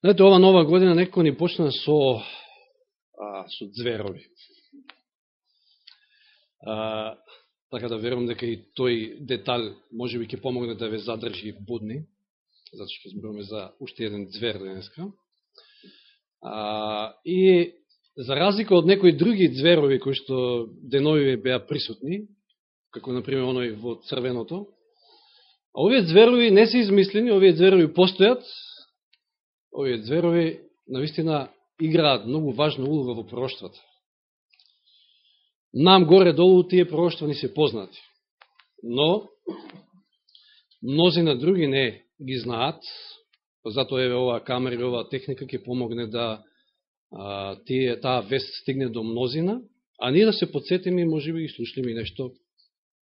Знаете, ова нова година некој ни почна со, а, со зверови. А, така да верувам дека и тој детал може би ќе помогне да ве задржи будни, затоа што зборуваме за уште еден звер денеска. А, и за разлика од некои други зверови кои што денови беа присутни, како например оној во црвеното, овие зверови не се измислени, овие зверови постојат, овие зверови навистина играат многу важна улога во пророштвата. Нам горе-долу тие пророштва ни се познати. Но, мнози на други не ги знаат, затоа е оваа камера и оваа техника ќе помогне да а, тие, таа вест стигне до мнозина, а ние да се подсетиме и може би ги слушнеме нешто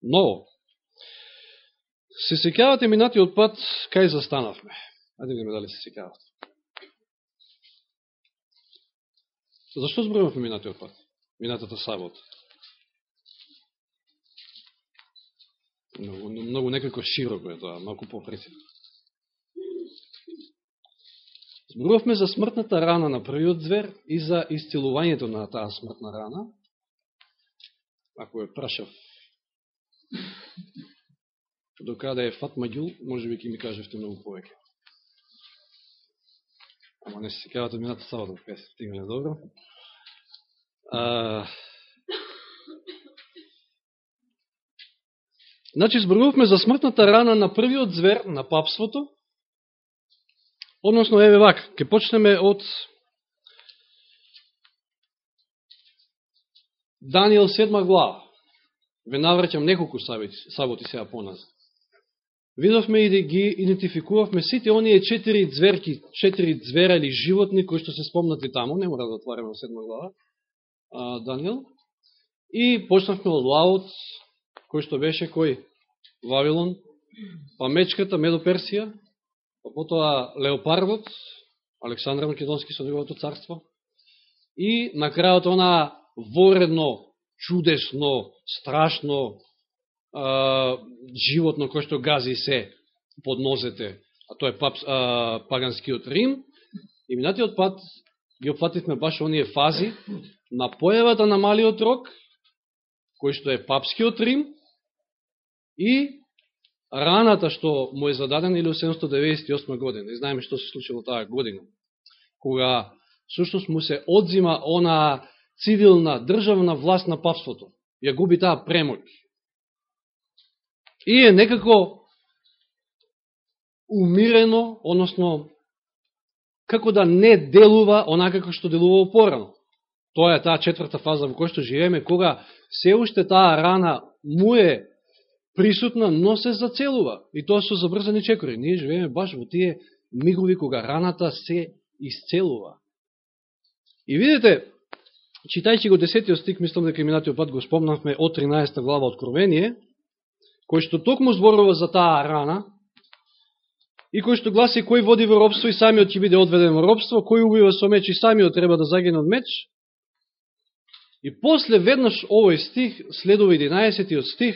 ново. Се секјавате минатиот пат, кај застанавме? Ајде да видиме дали се секјавате. Зашто зборувавме минатиот пат? Минатата сабот. Многу, многу некако широко е тоа, малку попрецизно. Зборувавме за смртната рана на првиот звер и за исцелувањето на таа смртна рана. Ако е прашав Докаде е Фатмагил, може би ќе ми кажевте многу повеќе. Ама не се секавате да мината сабота, така кај се стигнале добро. А... Значи, зборувавме за смртната рана на првиот звер на папството, Односно, еве вак, ќе почнеме од Данијел 7 глава. Ве навраќам неколку саботи, саботи сега поназад. Видовме и да ги идентификувавме сите оние четири зверки, четири дзвера или животни кои што се спомнати таму, не мора да отвараме седма глава, а, Данијел. И почнавме од лаот, кој што беше кој? Вавилон, па мечката, Медоперсија, па потоа Леопардот, Александр Македонски со неговото царство, и на крајот она воредно, чудесно, страшно а, животно кој што гази се под нозете, а тоа е пап, а, паганскиот Рим, и минатиот пат ги опфативме баш оние фази на појавата на малиот рок, кој што е папскиот Рим, и раната што му е зададена или 798 година. И знаеме што се случило таа година. Кога сушност му се одзима она цивилна државна власт на папството. Ја губи таа премоќ. И е некако умирено, односно, како да не делува онака како што делува порано. Тоа е таа четврта фаза во која што живееме, кога се уште таа рана му е присутна, но се зацелува. И тоа со забрзани чекори. Ние живееме баш во тие мигови кога раната се исцелува. И видите, читајќи го 10 стик, мислам дека минатиот пат го спомнавме од 13 глава Откровение, кој што токму зборува за таа рана, и кој што гласи кој води во робство и самиот ќе биде одведен во робство, кој убива со меч и самиот треба да загине од меч. И после веднаш овој стих, следува 11 стих,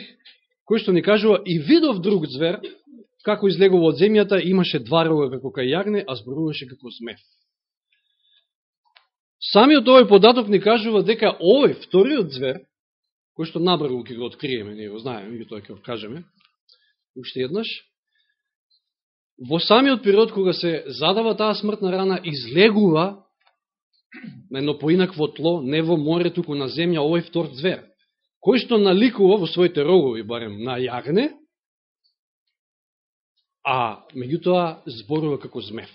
кој што ни кажува и видов друг звер, како излегува од земјата, имаше два рога како кај јагне, а зборуваше како змев. Самиот овој податок ни кажува дека овој вториот звер, кој што набрзо ќе го откриеме, ние го знаеме, меѓутоа тоа ќе го кажеме, уште еднаш, во самиот период кога се задава таа смртна рана, излегува на едно поинакво тло, не во море, туку на земја, овој втор звер кој што наликува во своите рогови, барем на јагне, а меѓутоа зборува како змев.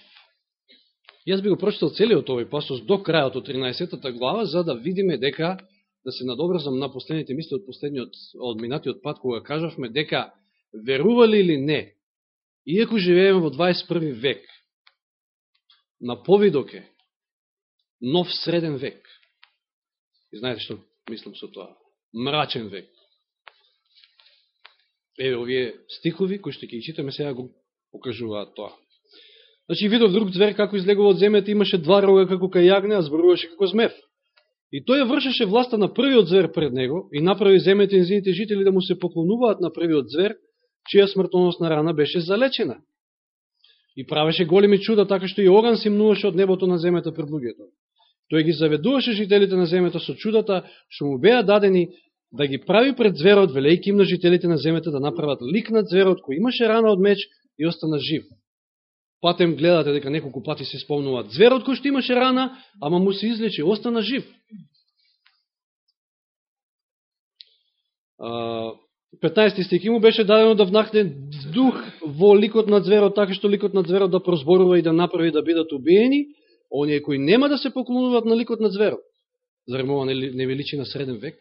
Јас би го прочитал целиот овој пасос до крајот од 13 глава, за да видиме дека, да се надобразам на последните мисли од последниот, од минатиот пат, кога кажавме дека верували или не, иако живееме во 21 век, на повидок е нов среден век. И знаете што мислам со тоа? мрачен век. Еве овие стихови кои што ќе читаме сега го покажуваат тоа. Значи видов друг звер како излегува од земјата, имаше два рога како кај јагне, а зборуваше како змев. И тој ја вршеше власта на првиот звер пред него и направи земјата и жители да му се поклонуваат на првиот звер, чија смртоносна рана беше залечена. и правеше големи чуда, така што и оган симнуваше од небото на земјата пред луѓето. Тој ги заведуваше жителите на земјата со чудата, што му беа дадени да ги прави пред зверот, велејки им на жителите на земјата да направат лик на зверот, кој имаше рана од меч и остана жив. Патем гледате дека неколку пати се спомнуваат зверот кој што имаше рана, ама му се излече, остана жив. 15 стих му беше дадено да внахне дух во ликот на зверот, така што ликот на зверот да прозборува и да направи да бидат убиени, оние кои нема да се поклонуваат на ликот на зверот. Зарем ова не величи на среден век?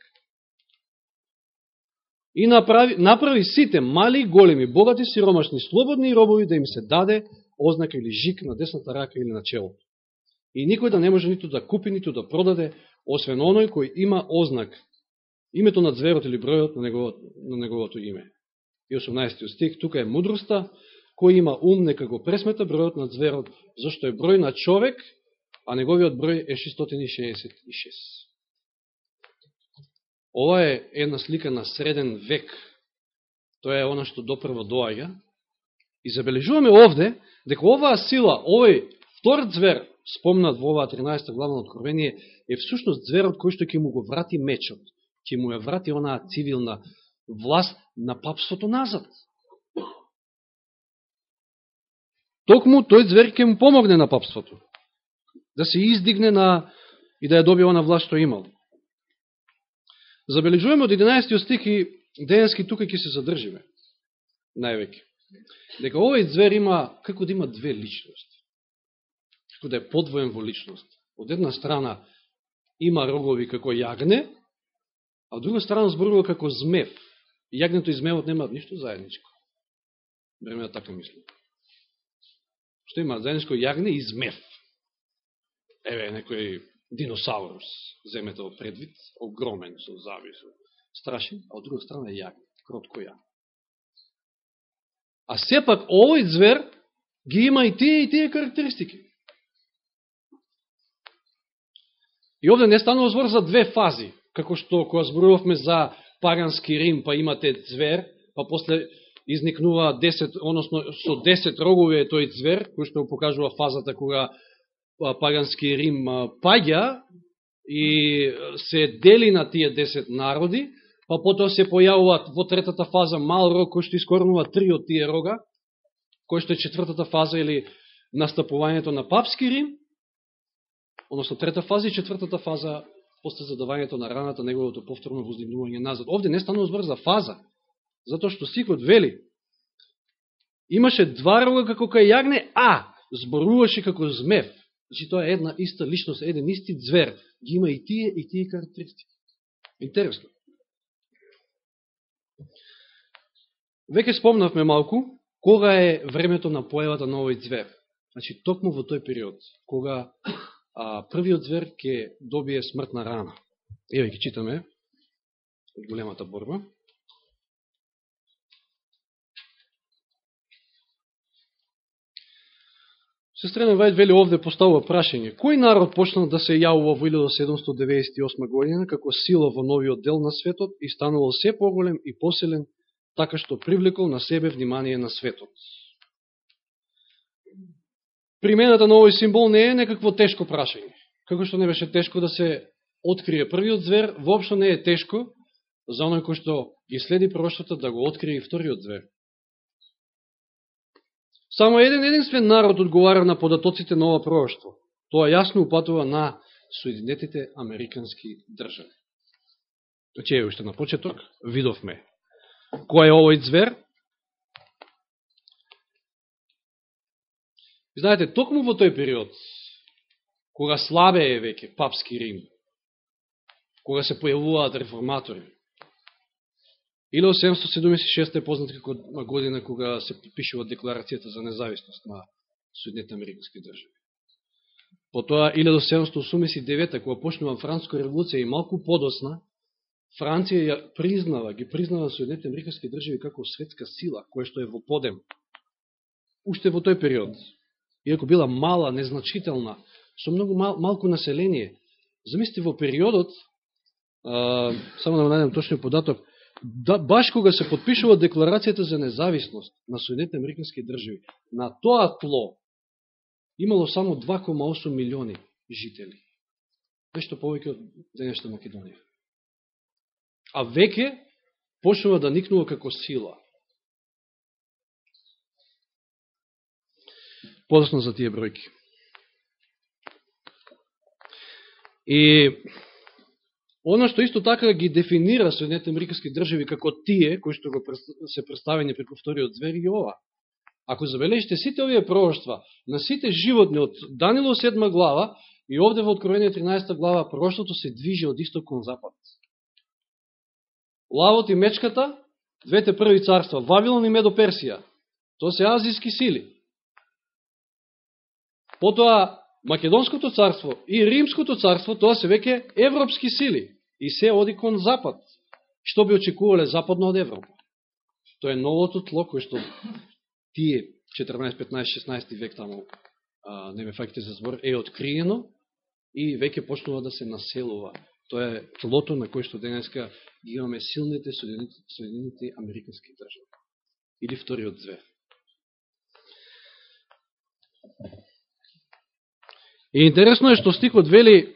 И направи, направи сите, мали и големи, богати, сиромашни, слободни и робови, да им се даде ознака или жик на десната рака или на челото. И никој да не може ниту да купи, ниту да продаде, освен оној кој има ознак името на зверот или бројот на неговото, на неговото име. И 18 стих, тука е мудроста, кој има ум, нека го пресмета бројот на зверот, зашто е број на човек, а неговиот број е 666. Ова е една слика на среден век. Тоа е она што допрво доаѓа. И забележуваме овде, дека оваа сила, овој втор звер, спомнат во оваа 13 глава Откровение, е всушност зверот кој што ќе му го врати мечот ќе му ја врати онаа цивилна власт на папството назад. Токму тој звер ќе му помогне на папството. Да се издигне на и да ја добие она власт што имал. Забележуваме од 11 стих и денески тука ќе се задржиме. Највеќе. Дека овој звер има, како да има две личности. Како да е подвоен во личност. Од една страна има рогови како јагне, А од друга страна зборува како змев. Јагнето и змевот немаат ништо заедничко. Време да така мислим. Што има заедничко јагне и змев? Еве, некој диносаурус, земете во предвид, огромен, со зависо, страшен, а од друга страна јагне, кротко јагне. А сепак овој звер ги има и тие и тие карактеристики. И овде не станува збор за две фази како што кога зборувавме за пагански Рим, па имате звер, па после изникнува 10, односно со 10 рогови е тој звер, кој што покажува фазата кога пагански Рим паѓа и се дели на тие 10 народи, па потоа се појавуваат во третата фаза мал рог кој што искорнува три од тие рога, кој што е четвртата фаза или настапувањето на папски Рим, односно трета фаза и четвртата фаза после задавањето на раната, неговото повторно воздигнување назад. Овде не станува збор за фаза, затоа што сикот вели, имаше два рога како кај јагне, а зборуваше како змев. Значи тоа е една иста личност, еден исти звер. Ги има и тие и тие карактеристики. Интересно. Веќе спомнавме малку, кога е времето на појавата на овој звер. Значи, токму во тој период, кога а, првиот звер ќе добие смртна рана. Еве ќе читаме од големата борба. Сестрена Вајд вели овде поставува прашање. Кој народ почна да се јавува во 1798 година како сила во новиот дел на светот и станувал се поголем и поселен, така што привлекол на себе внимание на светот? примената на овој символ не е некакво тешко прашање. Како што не беше тешко да се открие првиот звер, воопшто не е тешко за оној кој што ги следи прошлата да го открие и вториот звер. Само еден единствен народ одговара на податоците на ова пророќство. Тоа јасно упатува на Соединетите Американски држави. Значи, е уште на почеток, видовме кој е овој звер, знаете, токму во тој период, кога слабе е веќе папски Рим, кога се појавуваат реформатори, 1876 е познат како година кога се подпишува декларацијата за независност на Соединетите Американски држави. Потоа 1789 кога почнува Француска револуција и малку подосна, Франција ја признава, ги признава Соединетите Американски држави како светска сила, која што е во подем. Уште во тој период иако била мала, незначителна, со многу мал, малку население. замисли во периодот, а, само да најдем точниот податок, да, баш кога се подпишува декларацијата за независност на Соединете Американски држави, на тоа тло имало само 2,8 милиони жители. Нешто повеќе од денешта Македонија. А веќе почнува да никнува како сила. Подосно за тие бројки. И Оно што исто така ги дефинира Соединете Американски држави како тие, кои што го се представени преку вториот звер и ова. Ако забележите сите овие пророќства на сите животни од Данило 7 глава и овде во Откровение 13 глава пророќството се движи од исток кон запад. Лавот и мечката, двете први царства, Вавилон и Медоперсија, тоа се азијски сили. Потоа Македонското царство и Римското царство, тоа се веќе европски сили и се оди кон запад. Што би очекувале западно од Европа? Тоа е новото тло кој што тие 14, 15, 16 век таму а, не ме факите за збор, е откриено и веќе почнува да се населува. Тоа е тлото на кој што денеска ги имаме силните Соединените Американски држави. Или вториот звер. И интересно е што стикот вели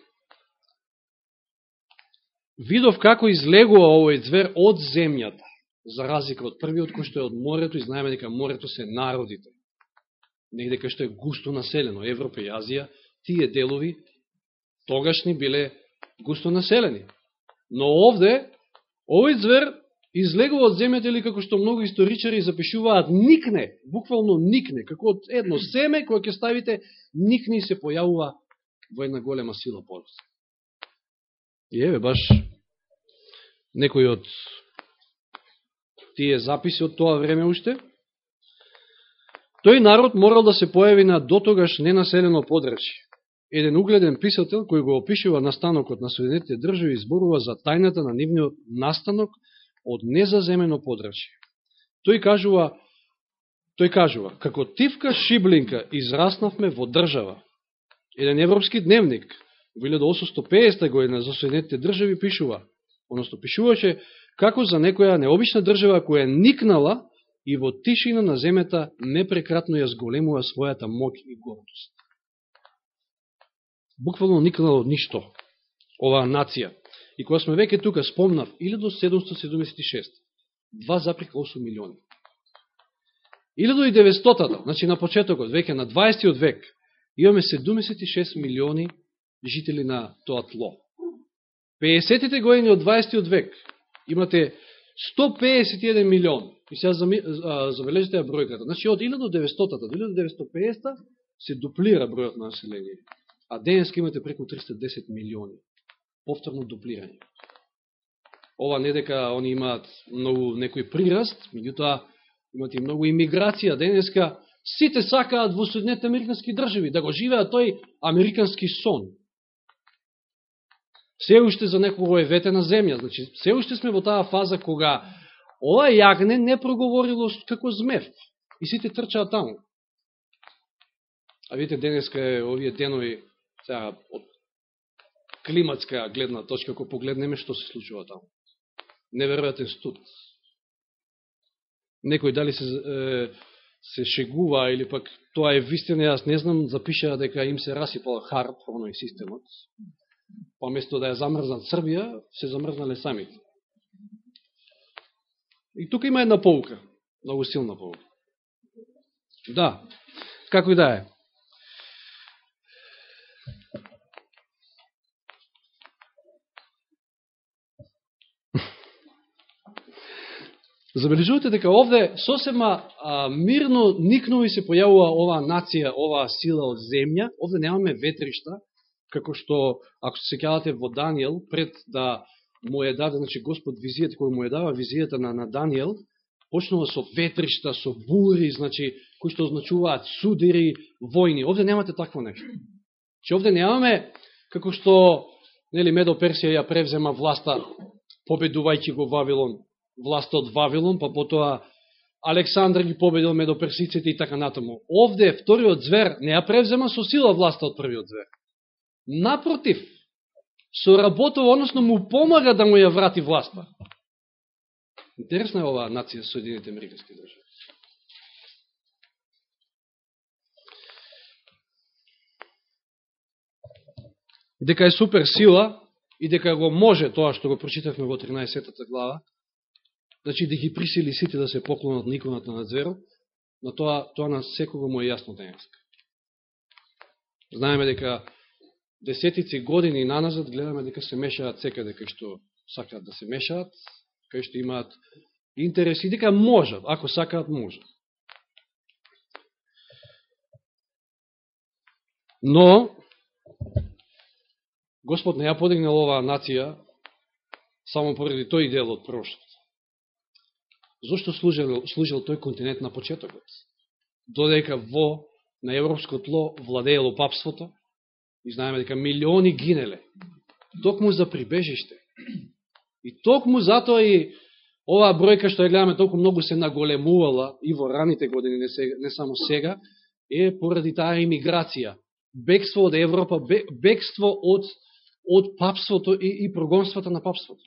видов како излегува овој звер од земјата, за разлика од првиот кој што е од морето, и знаеме дека морето се народите. Негде кај што е густо населено, Европа и Азија, тие делови тогашни биле густо населени. Но овде, овој звер излегува од земјата или како што многу историчари запишуваат, никне, буквално никне, како од едно семе кое ќе ставите, никне и се појавува во една голема сила подост. И еве, баш некои од тие записи од тоа време уште, тој народ морал да се појави на дотогаш ненаселено подрачје. Еден угледен писател, кој го опишува настанокот на Соединетите држави, изборува за тајната на нивниот настанок од незаземено подрачје. Тој кажува, тој кажува, како тивка шиблинка израснавме во држава. Еден европски дневник во 1850 година за Соединетите држави пишува, односно пишуваше како за некоја необична држава која никнала и во тишина на земјата непрекратно ја зголемува својата моќ и гордост. Буквално никнала од ништо оваа нација. И кога сме веќе тука спомнав 1776, 2,8 милиони. 1900-та, значи на почетокот, веќе на 20 век, имаме 76 милиони жители на тоа тло. 50-тите години од 20 век имате 151 милион. И сега забележите ја бројката. Значи од 1900 до 1950 се дуплира бројот на население. А денеска имате преку 310 милиони. Повторно дуплирање. Ова не дека они имаат многу некој прираст, меѓутоа имате многу имиграција. Денеска сите сакаат во Соединете Американски држави да го живеат тој американски сон се уште за некого е ветена земја. Значи, се уште сме во таа фаза кога ова јагне не проговорило како змев. И сите трчаат таму. А видите, денеска е овие денови, сега, од климатска гледна точка, ако погледнеме што се случува таму. Неверојатен студ. Некој дали се, е, се шегува или пак тоа е вистина, јас не знам, запишаа дека им се расипал харп, оној системот, па место да ја замрзнат Србија, се замрзнале самите. И тука има една полука, многу силна полука. Да, како и да е. Забележувате дека овде сосема а, мирно никнови се појавува оваа нација, оваа сила од земја, овде немаме ветришта, како што, ако се секјавате во Данијел, пред да му е даде, значи Господ визијата, кој му е дава визијата на, на Данијел, почнува со ветришта, со бури, значи, кои што означуваат судири, војни. Овде немате такво нешто. Че овде немаме, како што, нели, Медо Персија ја превзема власта, победувајќи го Вавилон, власта од Вавилон, па потоа Александр ги победил Медоперсиците и така натаму. Овде вториот звер не ја превзема со сила власта од првиот звер. Напротив, соработува, односно му помага да му ја врати власта. Интересна е оваа нација Соединените Американски држави. Дека е супер сила и дека го може тоа што го прочитавме во 13 глава, значи да ги присили сите да се поклонат на иконата на зверот, но тоа, тоа на секого му е јасно денеска. Знаеме дека десетици години наназад гледаме дека се мешаат секаде кај што сакаат да се мешаат, кај што имаат интерес и дека можат, ако сакаат, можат. Но, Господ не ја подигнал оваа нација само поради тој дел од прошлот. Зошто служил, служил тој континент на почетокот? Додека во на европско тло владеело папството и знаеме дека милиони гинеле. Токму за прибежиште. И токму затоа и оваа бројка што ја гледаме толку многу се наголемувала и во раните години, не, сега, не само сега, е поради таа имиграција. Бегство од Европа, бегство од, од папството и, и прогонствата на папството.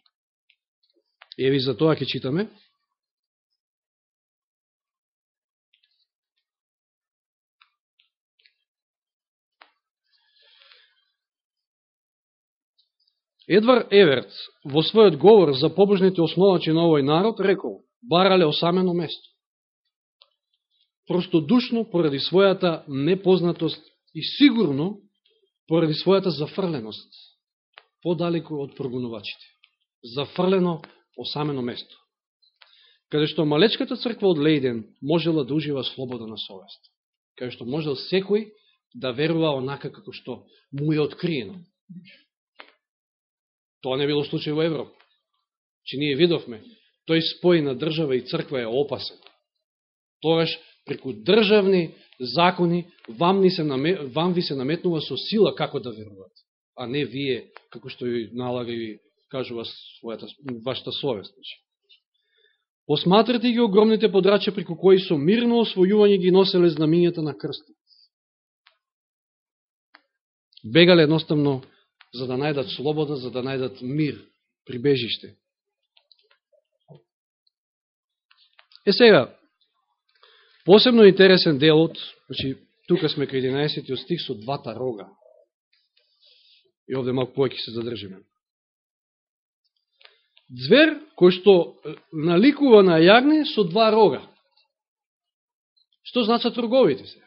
Еви за тоа ќе читаме. Едвар Еверц во својот говор за побожните основачи на овој народ рекол, барале осамено место. Простодушно поради својата непознатост и сигурно поради својата зафрленост, подалеку од прогонувачите. Зафрлено осамено место. Каде што малечката црква од Лейден можела да ужива слобода на совест. Каде што можел секој да верува онака како што му е откриено. Тоа не било случај во Европа. Че ние видовме, тој спој на држава и црква е опасен. Тогаш, преку државни закони, вам, ни се наме, вам ви се наметнува со сила како да верувате, а не вие, како што ја налага и кажува својата, вашата совест. Значи. Посматрате ги огромните подрача преку кои со мирно освојување ги носеле знамињата на крстот. Бегале едноставно за да најдат слобода, за да најдат мир, прибежиште. Е сега, посебно интересен делот, значи, тука сме кај 11 стих со двата рога. И овде малко повеќе се задржиме. Звер кој што наликува на јагне со два рога. Што значат роговите се?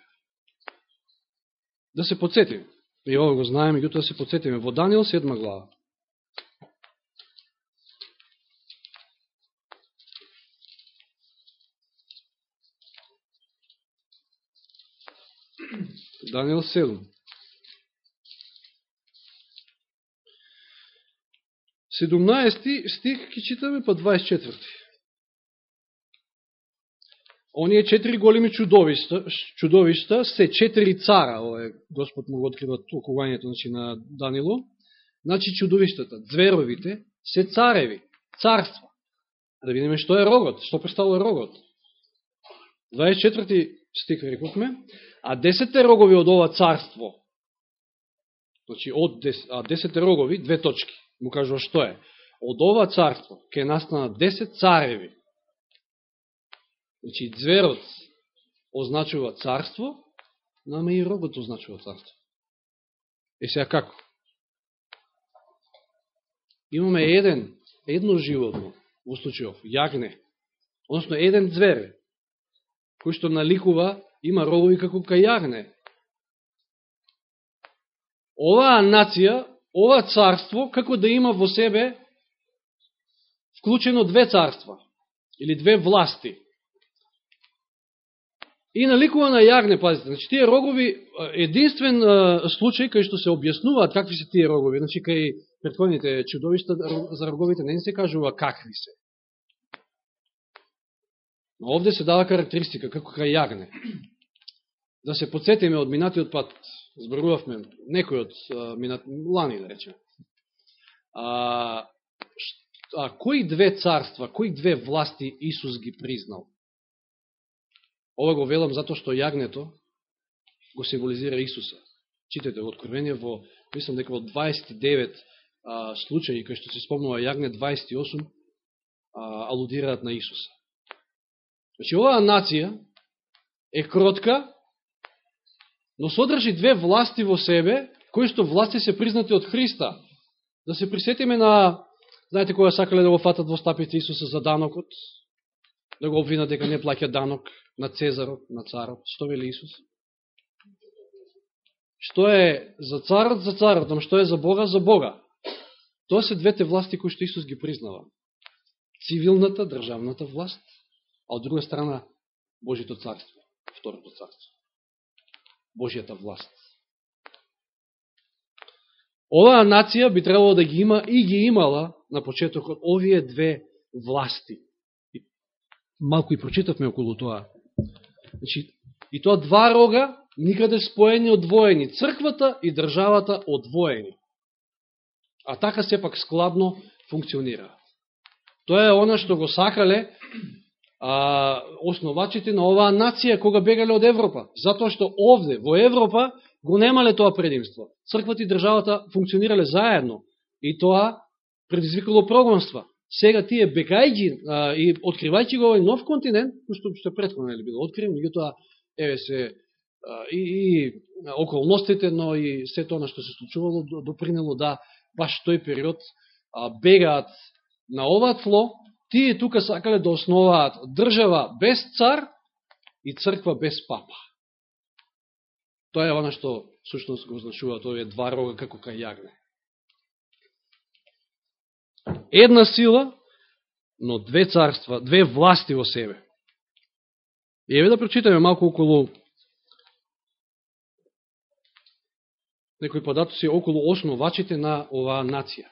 Да се подсетиме. И ово го знаеме, меѓутоа се подсетиме во Данијел 7 глава. Данијел 7. Седумнаести стих ќе читаме па 24. Оние четири големи чудовишта, чудовишта се четири цара, ова Господ му го открива толкувањето значи, на Данило. Значи чудовиштата, зверовите, се цареви, царства. Да видиме што е рогот, што представува рогот. 24 стих рековме, а 10 рогови од ова царство, значи од 10, а 10 рогови, две точки, му кажува што е. Од ова царство ќе настанат 10 цареви, Значи, зверот означува царство, нама и рогот означува царство. Е сега како? Имаме еден, едно животно, во случајов, јагне, односно еден звер, кој што наликува, има рогови како кај јагне. Оваа нација, ова царство, како да има во себе вклучено две царства, или две власти – и наликува на јагне, пазите, значи тие рогови, единствен случај кај што се објаснуваат какви се тие рогови, значи кај предходните чудовишта за роговите не се кажува какви се. Но овде се дава карактеристика, како кај јагне. Да се подсетиме од минатиот пат, зборувавме некој од минат, лани, да речеме. А, а кои две царства, кои две власти Исус ги признал? Ова го велам затоа што јагнето го символизира Исуса. Читате во Откровение во, мислам дека во 29 а, случаи, кои што се спомнува јагне 28, алудираат на Исуса. Значи, оваа нација е кротка, но содржи две власти во себе, кои што власти се признати од Христа. Да се присетиме на, знаете кога сакале да го фатат во стапите Исуса за данокот, да го обвинат дека не плаќа данок на Цезарот, на царот. Што вели Исус? Што е за царот, за царот, но што е за Бога, за Бога. Тоа се двете власти кои што Исус ги признава. Цивилната, државната власт, а од друга страна Божито царство, второто царство. Божијата власт. Оваа нација би требало да ги има и ги имала на почетокот овие две власти. Малку и прочитавме околу тоа. Значи, и тоа два рога, никаде споени, одвоени. Црквата и државата одвоени. А така сепак складно функционира. Тоа е она што го сакале а, основачите на оваа нација кога бегале од Европа. Затоа што овде, во Европа, го немале тоа предимство. Црквата и државата функционирале заедно и тоа предизвикало прогонства. Сега тие бегајќи и откривајќи го овој нов континент, кој што што претходно нели било открив, тоа еве се а, и, и околностите, но и се тоа што се случувало допринело да баш тој период а, бегаат на ова тло тие тука сакале да основаат држава без цар и црква без папа. Тоа е оно што сушност го означуваат овие два рога како кај јагне. Една сила, но две царства, две власти во себе. И еве да прочитаме малку околу некои податоци околу основачите на оваа нација.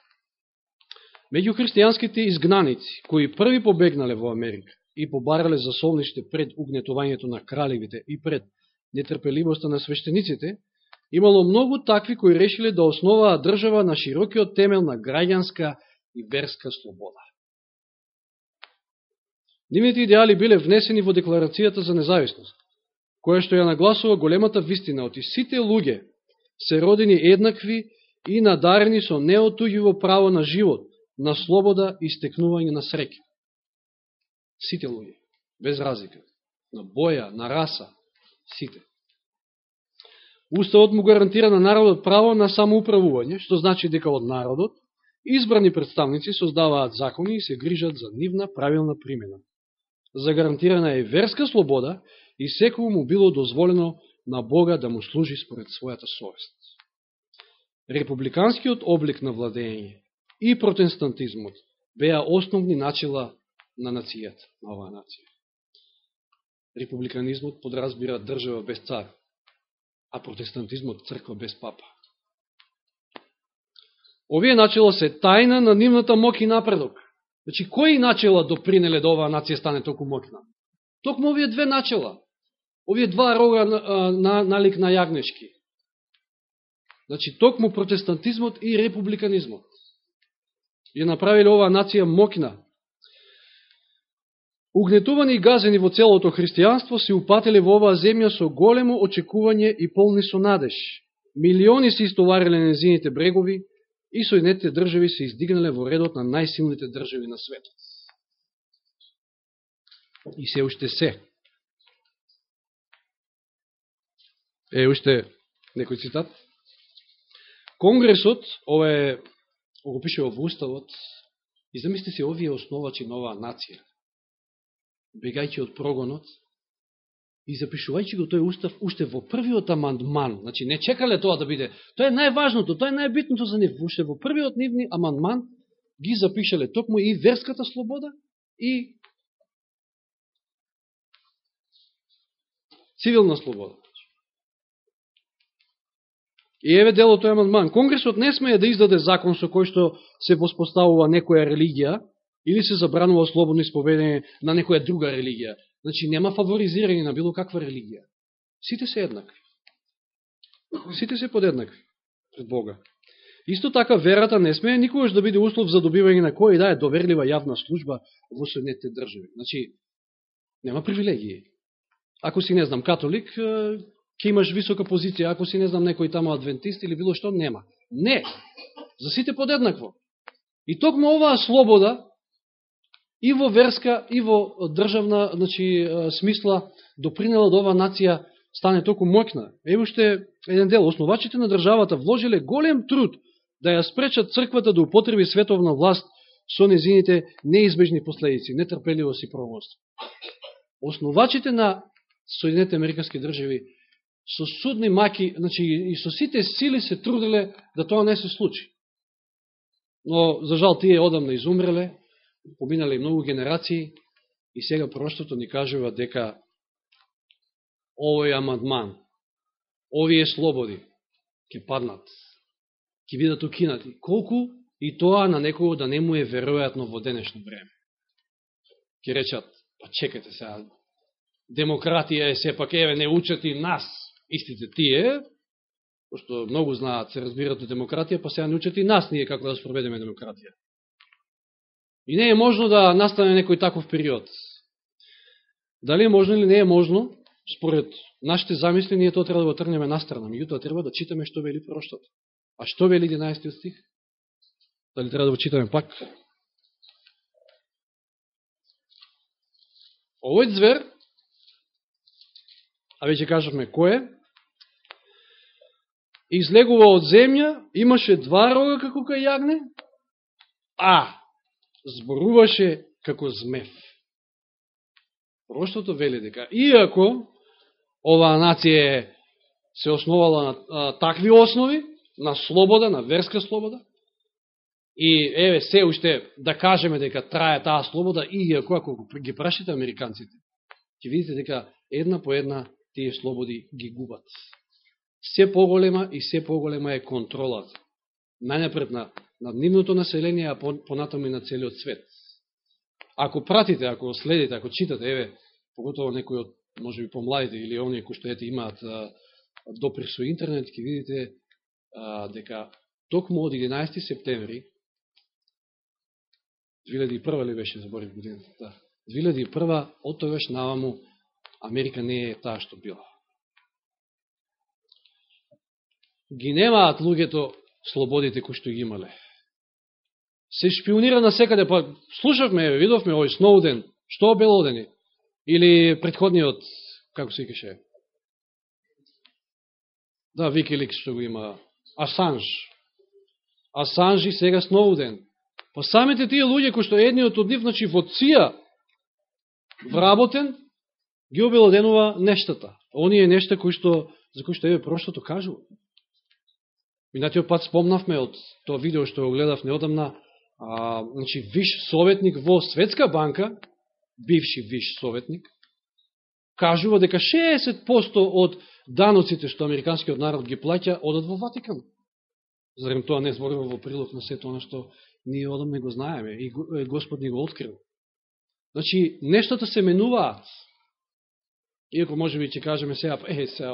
Меѓу христијанските изгнаници, кои први побегнале во Америка и побарале за солниште пред угнетувањето на кралевите и пред нетрпеливоста на свештениците, имало многу такви кои решиле да основаа држава на широкиот темел на граѓанска и верска слобода. Нивните идеали биле внесени во Декларацијата за независност, која што ја нагласува големата вистина оти сите луѓе се родени еднакви и надарени со неотуѓиво право на живот, на слобода и стекнување на среќа. Сите луѓе, без разлика, на боја, на раса, сите. Уставот му гарантира на народот право на самоуправување, што значи дека од народот избрани представници создаваат закони и се грижат за нивна правилна примена. Загарантирана е верска слобода и секој му било дозволено на Бога да му служи според својата совест. Републиканскиот облик на владење и протестантизмот беа основни начала на нацијата, на оваа нација. Републиканизмот подразбира држава без цар, а протестантизмот црква без папа. Овие начела се тајна на нивната мок и напредок. Значи, кои начела допринеле да оваа нација стане толку мокна? Токму овие две начела. Овие два рога на, на, налик на јагнешки. Значи, токму протестантизмот и републиканизмот ја направиле оваа нација мокна. Угнетувани и газени во целото христијанство се упателе во оваа земја со големо очекување и полни со надеж. Милиони се истовариле на незините брегови и Соединетите држави се издигнале во редот на најсилните држави на светот. И се уште се. Е, уште некој цитат. Конгресот, ова е го пише во Уставот, и замисли се овие основачи на оваа нација, бегајќи од прогонот, и запишувајќи го тој устав уште во првиот амандман, значи не чекале тоа да биде, тоа е најважното, тоа е најбитното за нив, уште во првиот нивни амандман ги запишале токму и верската слобода и цивилна слобода. И еве делото е амандман. Конгресот не смее да издаде закон со кој што се воспоставува некоја религија или се забранува слободно исповедење на некоја друга религија. Значи нема фаворизирање на било каква религија. Сите се еднакви. Сите се подеднакви пред Бога. Исто така верата не смее никогаш да биде услов за добивање на кој да е доверлива јавна служба во Соединетите држави. Значи, нема привилегии. Ако си, не знам, католик, ќе имаш висока позиција, ако си не знам некој тамо адвентист или било што, нема. Не. За сите подеднакво. И токму оваа слобода и во верска, и во државна значи, смисла допринела да ова нација стане толку моќна. Ево уште еден дел. Основачите на државата вложиле голем труд да ја спречат црквата да употреби световна власт со незините неизбежни последици, нетрпеливост и провост. Основачите на Соединете Американски држави со судни маки, значи и со сите сили се труделе да тоа не се случи. Но, за жал, тие одамна изумреле, поминале многу генерации и сега проштото ни кажува дека овој амадман, овие слободи ќе паднат, ќе бидат укинати. Колку и тоа на некој да не му е веројатно во денешно време. Ке речат, па чекате сега, демократија е сепак, еве, не учат и нас, истите тие, пошто многу знаат, се разбират од демократија, па сега не учат и нас ние како да спроведеме демократија. И не е можно да настане некој таков период. Дали е можно или не е можно, според нашите замисли, ние тоа треба да го трнеме настрана. Меѓутоа треба да читаме што вели проштот. А што вели 11 стих? Дали треба да го читаме пак? Овој звер, а веќе кажавме кој е, излегува од земја, имаше два рога како кај јагне, а зборуваше како змев. Проштото вели дека, иако оваа нација се основала на а, такви основи, на слобода, на верска слобода, и еве се уште да кажеме дека трае таа слобода, иако ако ги прашите американците, ќе видите дека една по една тие слободи ги губат се поголема и се поголема е контролата. Најнапред на, над нивното население, а понатаму и на целиот свет. Ако пратите, ако следите, ако читате, еве, поготово некои од, може би помладите или оние кои што ете имаат доприх со интернет, ќе видите а, дека токму од 11 септември 2001 ли беше, заборив годината, да. 2001 од тогаш наваму Америка не е таа што била ги немаат луѓето слободите кои што ги имале. Се шпионира на секаде, па слушавме, видовме овој Сноуден, што обелодени? Или предходниот, како се кеше? Да, Викиликс што го има. Асанж. Асанж и сега Сноуден. Па самите тие луѓе кои што едниот од нив, значи во ЦИА вработен, ги обелоденува нештата. Оние нешта кои што, за кои што еве прошлото кажува. Минатиот пат спомнавме од тоа видео што го гледав неодамна, а, значи, виш советник во Светска банка, бивши виш советник, кажува дека 60% од даноците што американскиот народ ги плаќа одат во Ватикан. Зарем тоа не зборува во прилог на сето оно што ние одамне го знаеме и Господ ни го открил. Значи, нештата се менуваат. Иако може би ќе кажеме сега, па, е, сега,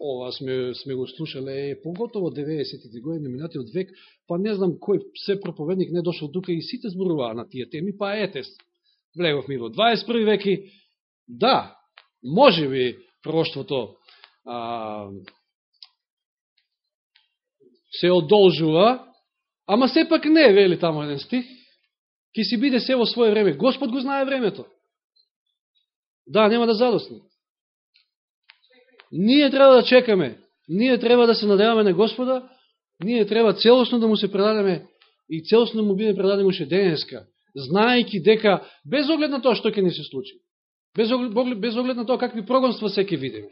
ова сме, сме го слушале, поготово 90-ти години, минатиот век, па не знам кој се проповедник не дошол тука и сите зборуваа на тие теми, па ете, влегов ми во 21 веки, да, може би проштвото а, се одолжува, ама сепак не, вели тамо еден стих, ки си биде се во своје време. Господ го знае времето. Да, нема да задосне. Ние треба да чекаме, ние треба да се надеваме на Господа, ние треба целосно да му се предадеме и целосно да му биде предадеме уште денеска, знаејќи дека, без оглед на тоа што ќе ни се случи, без оглед, без оглед на тоа какви прогонства се ќе видиме,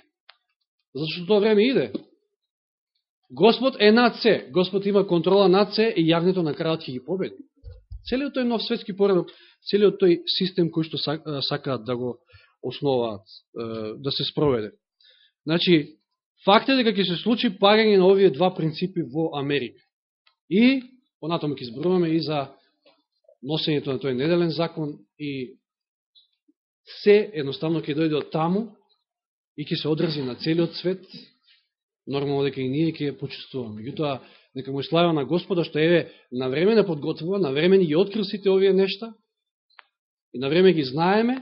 зашто тоа време иде, Господ е над се, Господ има контрола над се и јагнето на крајот ќе ги победи. Целиот тој нов светски поредок, целиот тој систем кој што сакаат да го основаат, да се спроведе. Значи, факт е дека ќе се случи пагање на овие два принципи во Америка. И, понатомо ќе изборуваме и за носењето на тој неделен закон и се едноставно ќе дојде од таму и ќе се одрази на целиот свет, нормално дека и ние ќе почувствуваме. Меѓутоа, нека му слава на Господа, што еве на време не подготвува, на време ни ги открил сите овие нешта и на време ги знаеме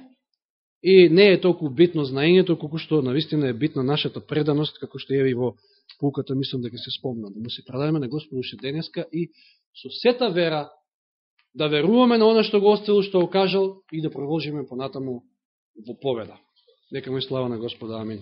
И не е толку битно знаењето, колку што навистина е битна нашата преданост, како што е и во пулката, мислам дека се спомна, да му се предадеме на Господу уште денеска и со сета вера да веруваме на оно што го оставил, што го кажал и да продолжиме понатаму во победа. Нека му слава на Господа. Амин.